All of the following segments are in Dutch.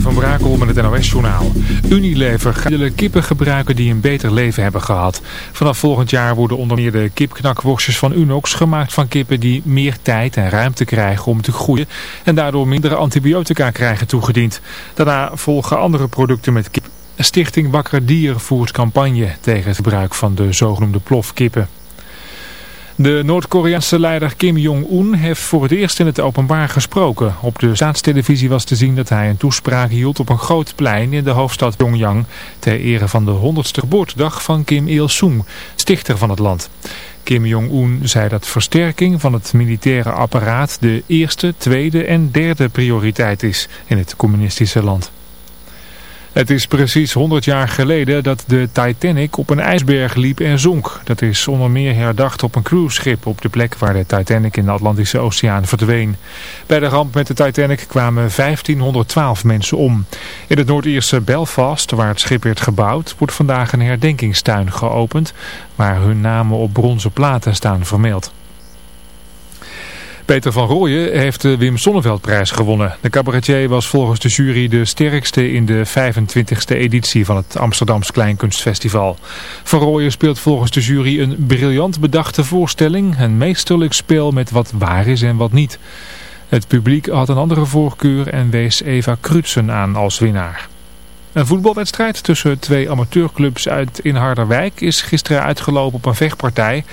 Van Brakel met het NOS-journaal. Unilever gaat kippen gebruiken die een beter leven hebben gehad. Vanaf volgend jaar worden onder meer de kipknakworstjes van Unox gemaakt van kippen die meer tijd en ruimte krijgen om te groeien. En daardoor minder antibiotica krijgen toegediend. Daarna volgen andere producten met kip. Stichting Wakker Dier voert campagne tegen het gebruik van de zogenoemde plofkippen. De Noord-Koreaanse leider Kim Jong-un heeft voor het eerst in het openbaar gesproken. Op de staatstelevisie was te zien dat hij een toespraak hield op een groot plein in de hoofdstad Pyongyang... ter ere van de 100ste geboortedag van Kim Il-sung, stichter van het land. Kim Jong-un zei dat versterking van het militaire apparaat de eerste, tweede en derde prioriteit is in het communistische land. Het is precies 100 jaar geleden dat de Titanic op een ijsberg liep en zonk. Dat is onder meer herdacht op een cruiseschip op de plek waar de Titanic in de Atlantische Oceaan verdween. Bij de ramp met de Titanic kwamen 1512 mensen om. In het Noord-Ierse Belfast, waar het schip werd gebouwd, wordt vandaag een herdenkingstuin geopend waar hun namen op bronzen platen staan vermeld. Peter van Rooyen heeft de Wim Sonneveldprijs gewonnen. De cabaretier was volgens de jury de sterkste in de 25e editie van het Amsterdams Kleinkunstfestival. Van Rooyen speelt volgens de jury een briljant bedachte voorstelling, een meesterlijk spel met wat waar is en wat niet. Het publiek had een andere voorkeur en wees Eva Krutsen aan als winnaar. Een voetbalwedstrijd tussen twee amateurclubs uit in Harderwijk is gisteren uitgelopen op een vechtpartij.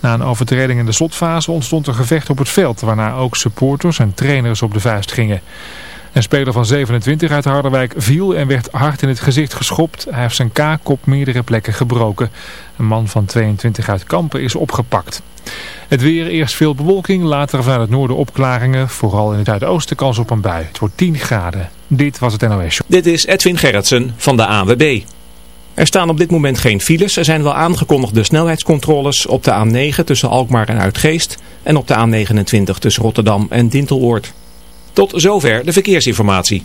Na een overtreding in de slotfase ontstond een gevecht op het veld, waarna ook supporters en trainers op de vuist gingen. Een speler van 27 uit Harderwijk viel en werd hard in het gezicht geschopt. Hij heeft zijn kaak op meerdere plekken gebroken. Een man van 22 uit Kampen is opgepakt. Het weer, eerst veel bewolking, later vanuit het noorden opklaringen. Vooral in het zuidoosten kans op een bui. Het wordt 10 graden. Dit was het NOS. Dit is Edwin Gerritsen van de ANWB. Er staan op dit moment geen files. Er zijn wel aangekondigde snelheidscontroles op de A9 tussen Alkmaar en Uitgeest. En op de A29 tussen Rotterdam en Dinteloord. Tot zover de verkeersinformatie.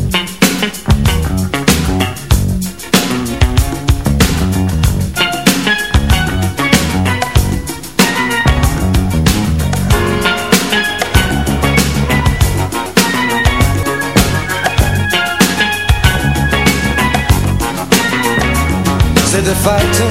Fight to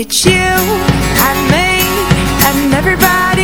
It's you and me and everybody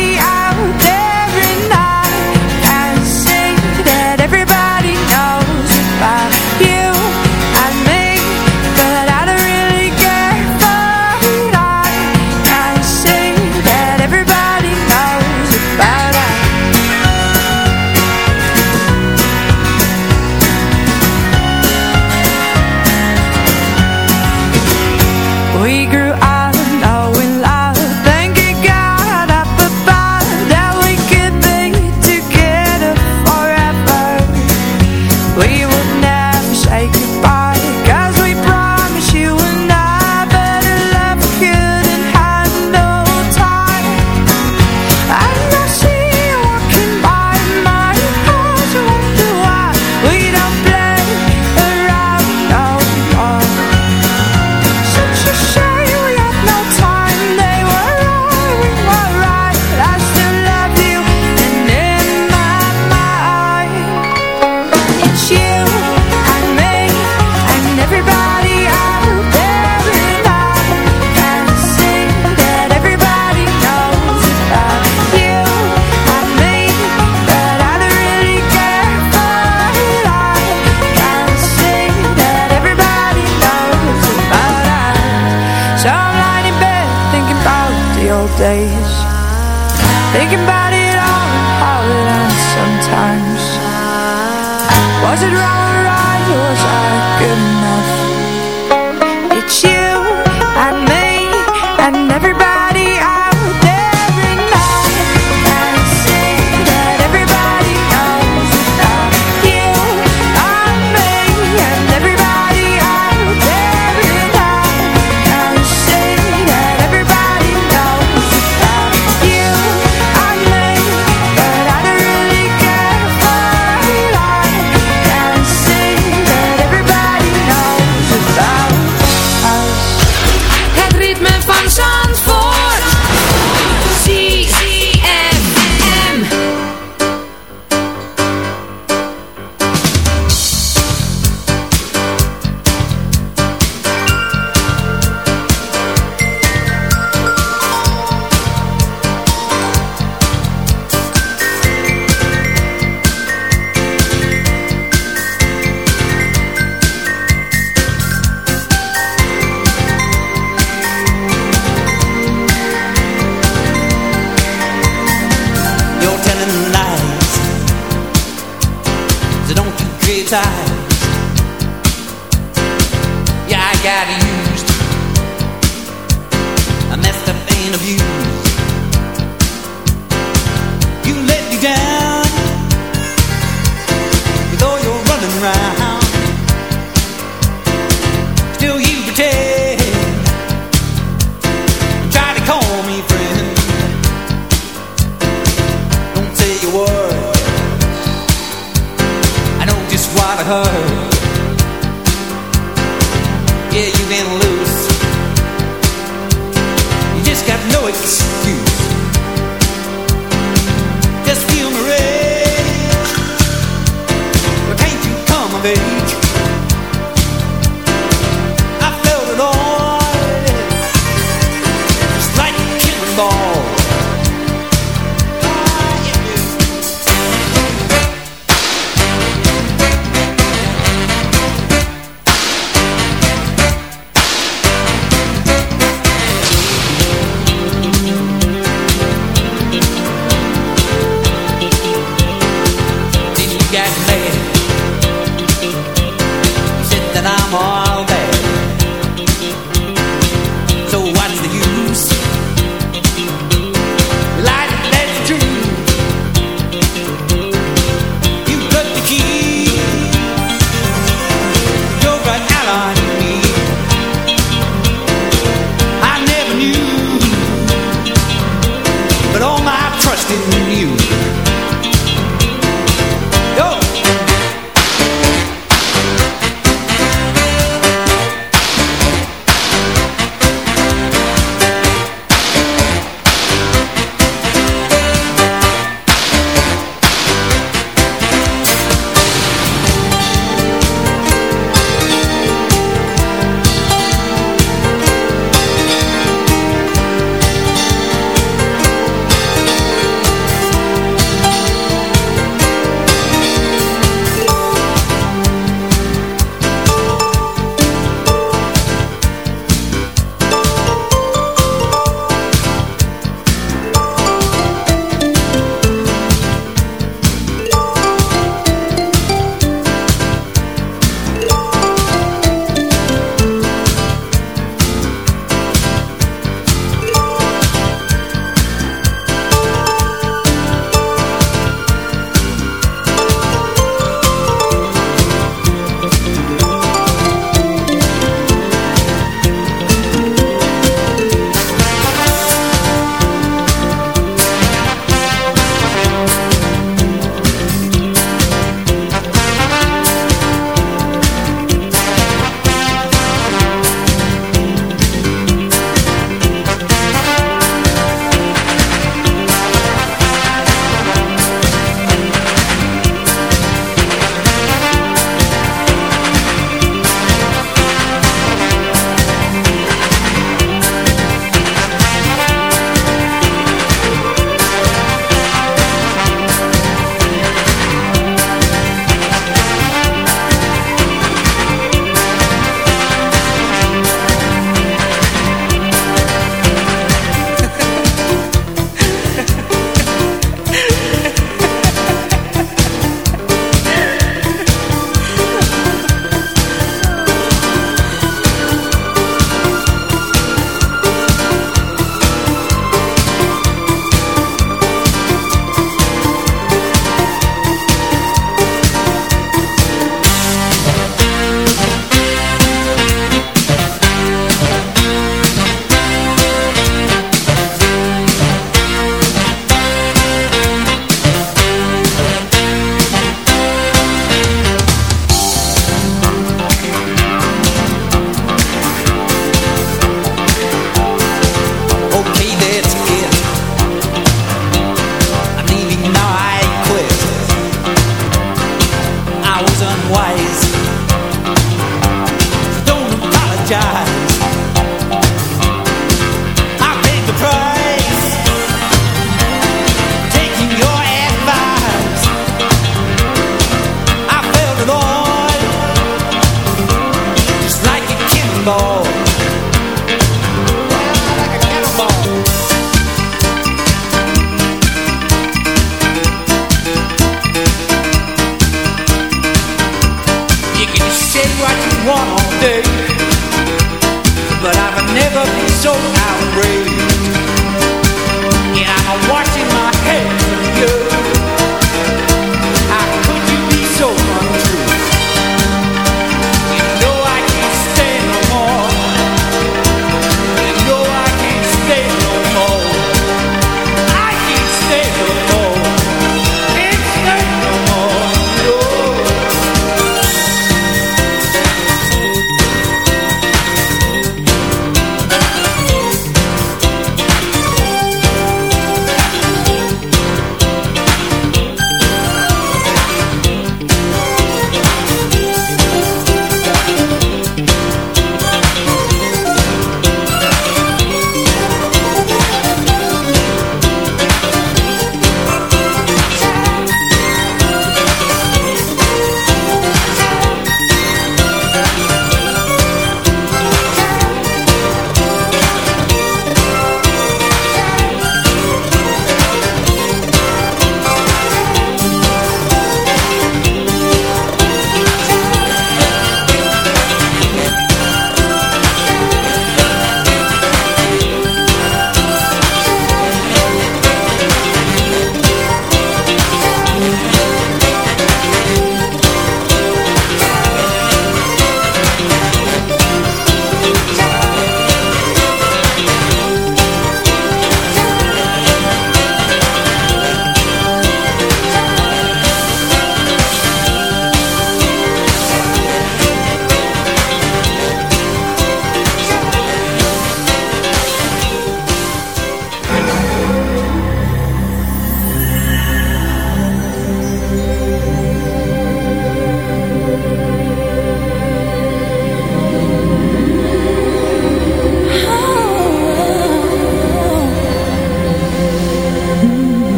of you.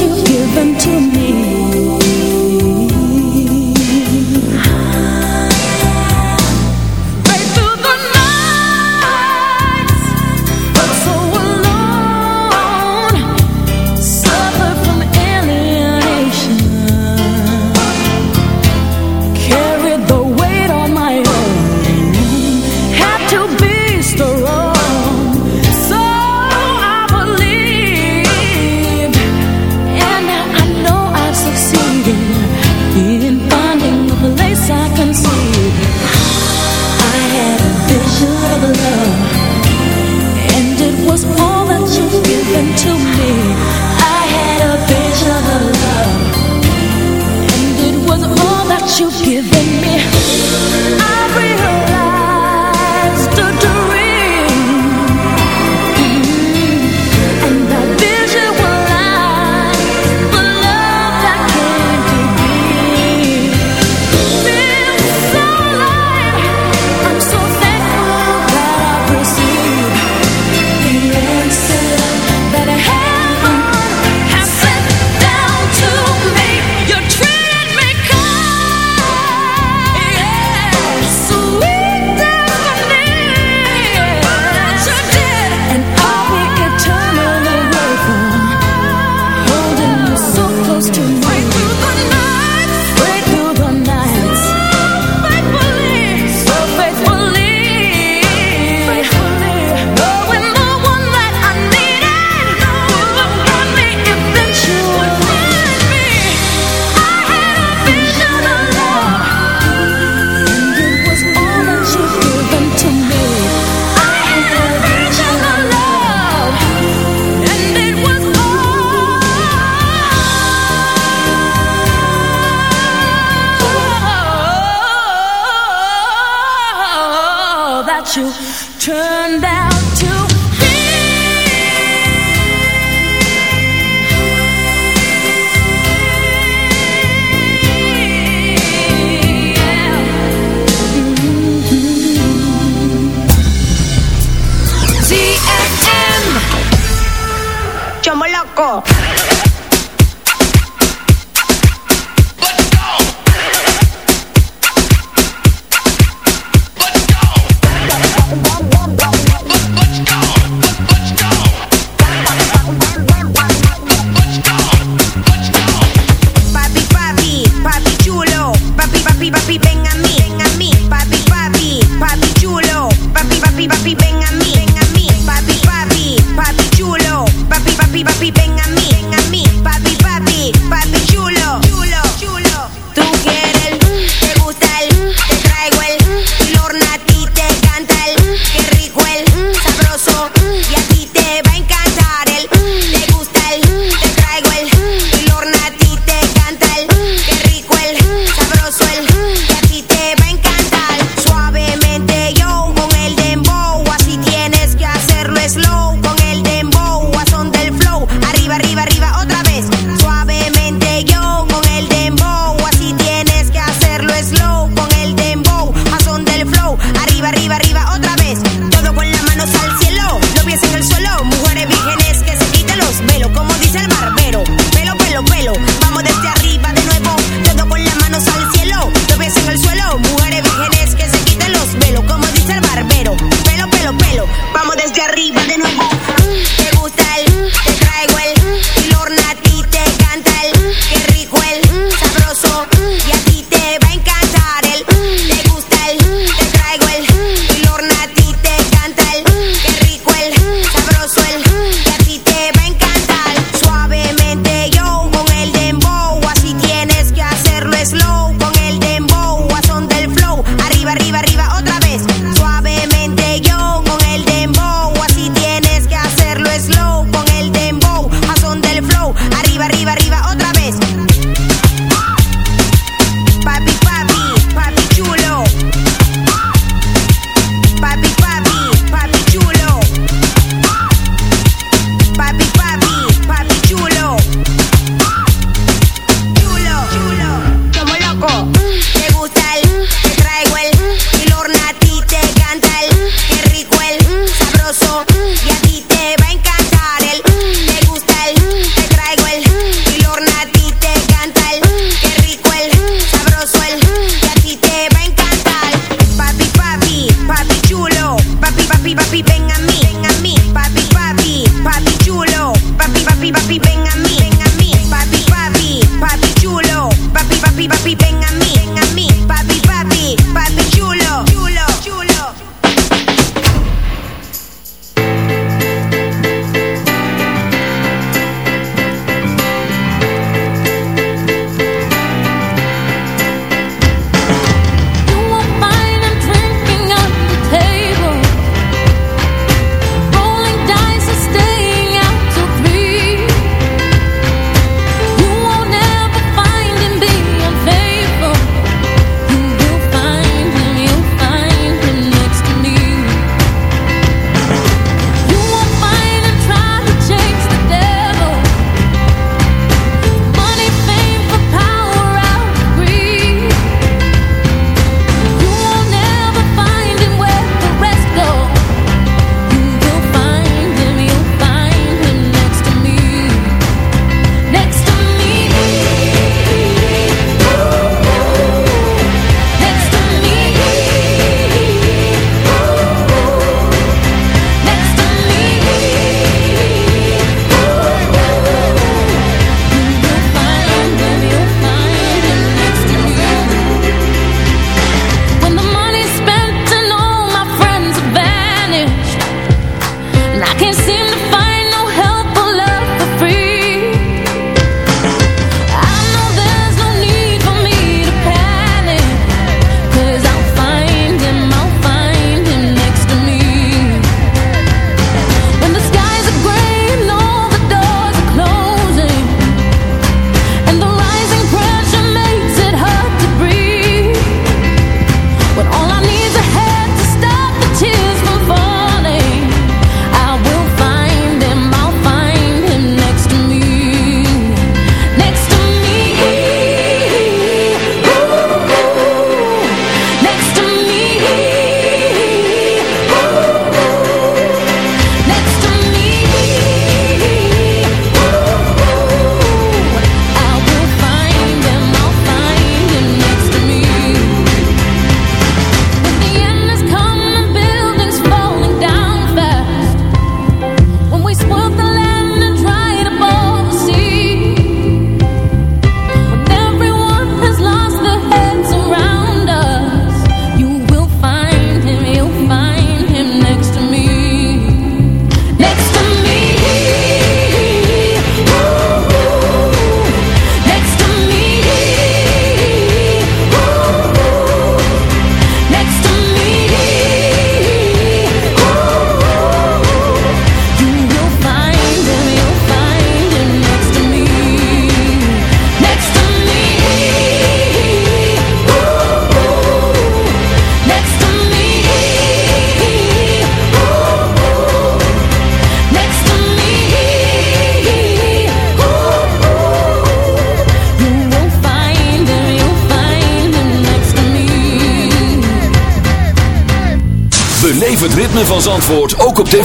Know I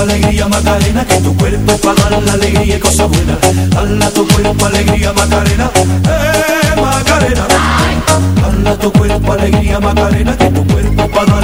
Alegría Macarena, que tu cuerpo es para dar la alegría y cosas buenas. Dala tu cuerpo alegría Macarena, eh Macarena. Dala tu cuerpo alegría Macarena, que tu cuerpo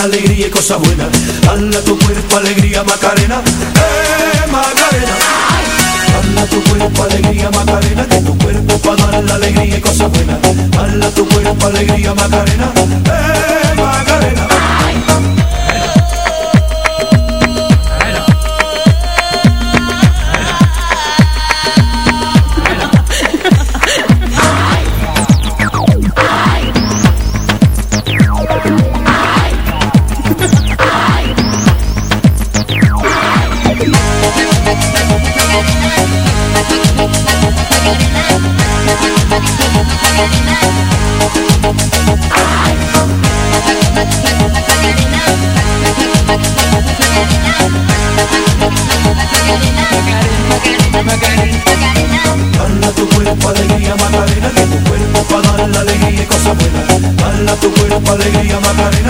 la alegría y cosas buenas. Dala tu cuerpo alegría Macarena, eh Macarena. Dala tu cuerpo alegría Macarena, tu cuerpo para dar la alegría y cosas buenas. Dala tu cuerpo alegría Macarena, eh cuerpo alegría Macarena,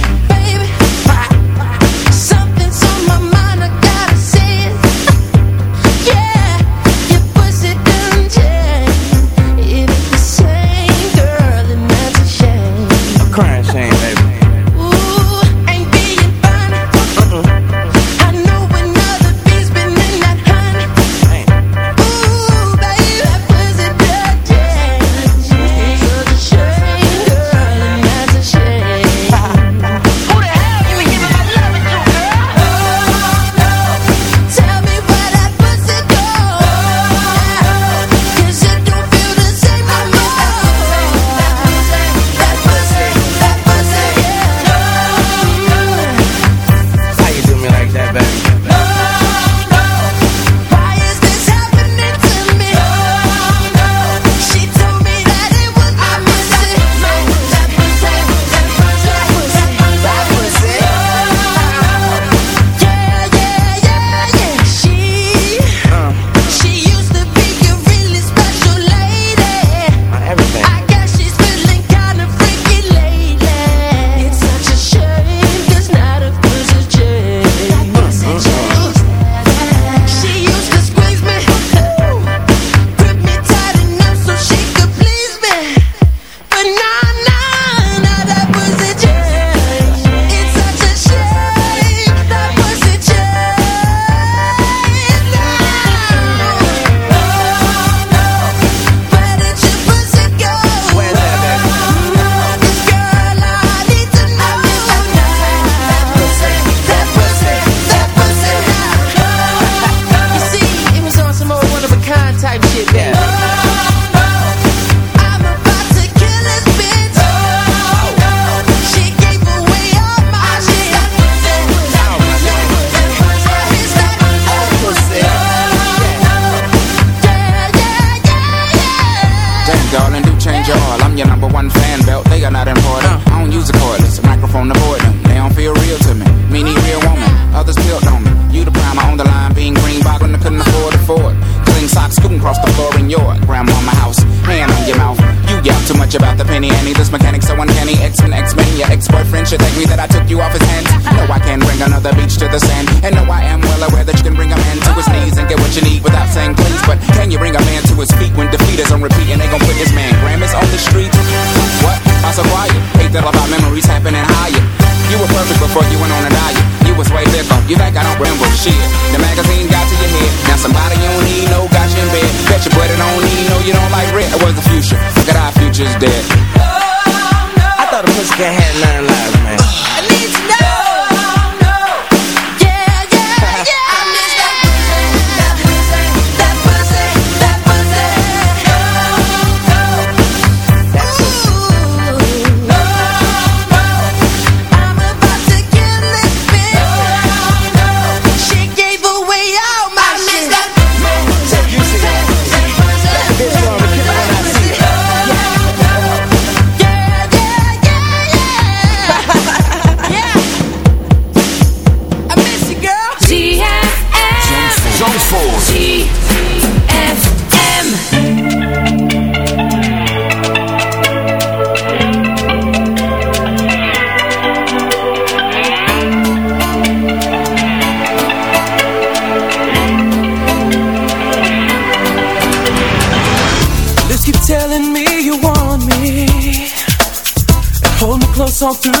talk to